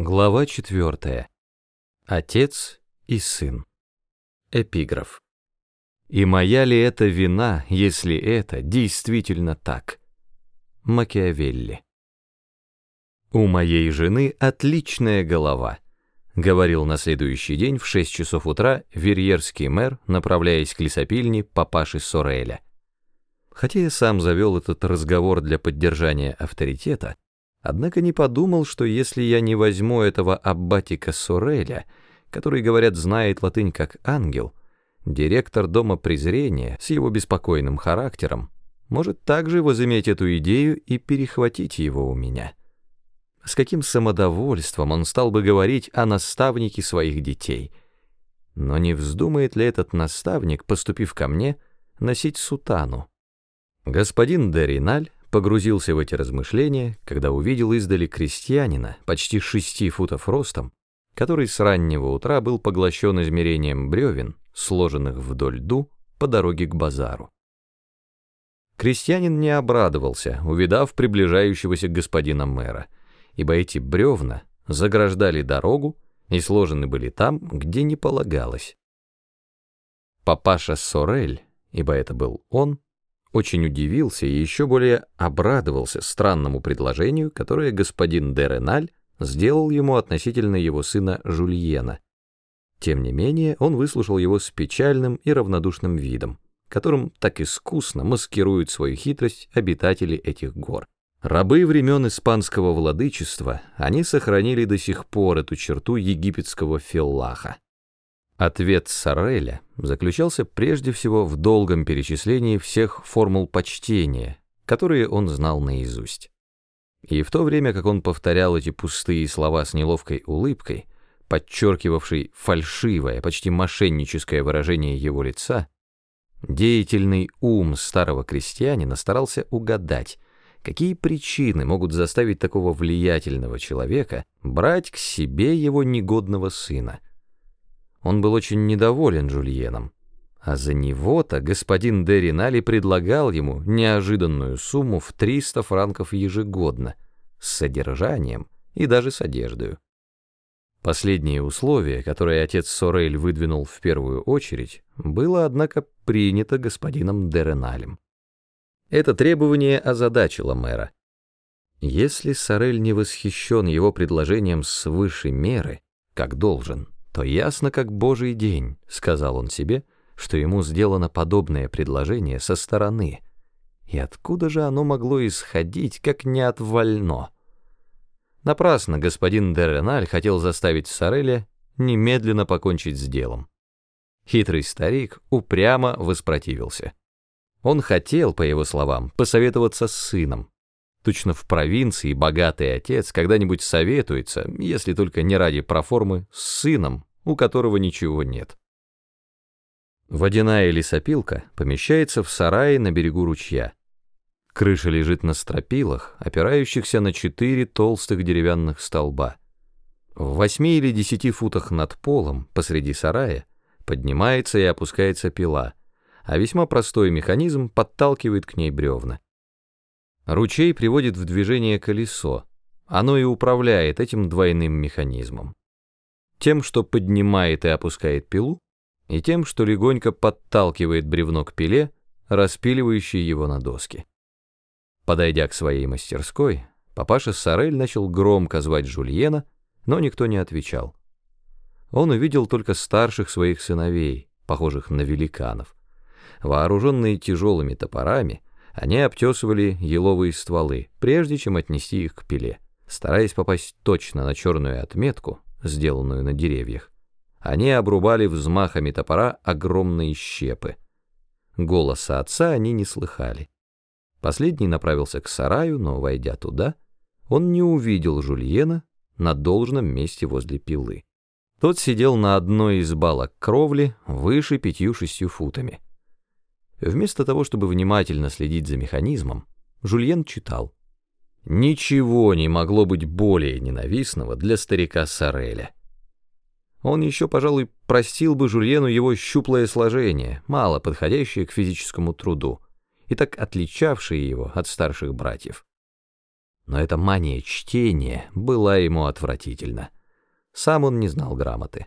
Глава 4. Отец и сын. Эпиграф. И моя ли это вина, если это действительно так? Макиавелли. У моей жены отличная голова, говорил на следующий день в 6 часов утра верьерский мэр, направляясь к лесопильне папаши Сореля. Хотя я сам завел этот разговор для поддержания авторитета, Однако не подумал, что если я не возьму этого аббатика Сореля, который, говорят, знает латынь как ангел, директор Дома презрения с его беспокойным характером может также возыметь эту идею и перехватить его у меня. С каким самодовольством он стал бы говорить о наставнике своих детей. Но не вздумает ли этот наставник, поступив ко мне, носить сутану? Господин Дериналь погрузился в эти размышления, когда увидел издали крестьянина, почти шести футов ростом, который с раннего утра был поглощен измерением бревен, сложенных вдоль льду по дороге к базару. Крестьянин не обрадовался, увидав приближающегося господина мэра, ибо эти бревна заграждали дорогу и сложены были там, где не полагалось. Папаша Сорель, ибо это был он, очень удивился и еще более обрадовался странному предложению, которое господин де Реналь сделал ему относительно его сына Жульена. Тем не менее, он выслушал его с печальным и равнодушным видом, которым так искусно маскируют свою хитрость обитатели этих гор. Рабы времен испанского владычества, они сохранили до сих пор эту черту египетского филлаха. Ответ Сареля заключался прежде всего в долгом перечислении всех формул почтения, которые он знал наизусть. И в то время, как он повторял эти пустые слова с неловкой улыбкой, подчеркивавшей фальшивое, почти мошенническое выражение его лица, деятельный ум старого крестьянина старался угадать, какие причины могут заставить такого влиятельного человека брать к себе его негодного сына — он был очень недоволен Жульеном. А за него-то господин де Ринали предлагал ему неожиданную сумму в 300 франков ежегодно, с содержанием и даже с одеждой. Последнее условие, которое отец Сорель выдвинул в первую очередь, было, однако, принято господином де Реналем. Это требование озадачило мэра. Если Сорель не восхищен его предложением свыше меры, как должен, то ясно как божий день, сказал он себе, что ему сделано подобное предложение со стороны. И откуда же оно могло исходить, как не от вольно? Напрасно господин Дереналь хотел заставить Сореля немедленно покончить с делом. Хитрый старик упрямо воспротивился. Он хотел, по его словам, посоветоваться с сыном, Точно в провинции богатый отец когда-нибудь советуется, если только не ради проформы, с сыном, у которого ничего нет. Водяная лесопилка помещается в сарае на берегу ручья. Крыша лежит на стропилах, опирающихся на четыре толстых деревянных столба. В восьми или десяти футах над полом, посреди сарая, поднимается и опускается пила, а весьма простой механизм подталкивает к ней бревна. Ручей приводит в движение колесо. Оно и управляет этим двойным механизмом. Тем, что поднимает и опускает пилу, и тем, что легонько подталкивает бревно к пиле, распиливающей его на доски. Подойдя к своей мастерской, папаша Сорель начал громко звать Жульена, но никто не отвечал. Он увидел только старших своих сыновей, похожих на великанов. Вооруженные тяжелыми топорами, они обтесывали еловые стволы, прежде чем отнести их к пиле. Стараясь попасть точно на черную отметку, сделанную на деревьях, они обрубали взмахами топора огромные щепы. Голоса отца они не слыхали. Последний направился к сараю, но, войдя туда, он не увидел Жульена на должном месте возле пилы. Тот сидел на одной из балок кровли выше пятью-шестью футами. Вместо того, чтобы внимательно следить за механизмом, Жульен читал. Ничего не могло быть более ненавистного для старика Сареля. Он еще, пожалуй, простил бы Жульену его щуплое сложение, мало подходящее к физическому труду, и так отличавшее его от старших братьев. но эта мания чтения была ему отвратительна. Сам он не знал грамоты.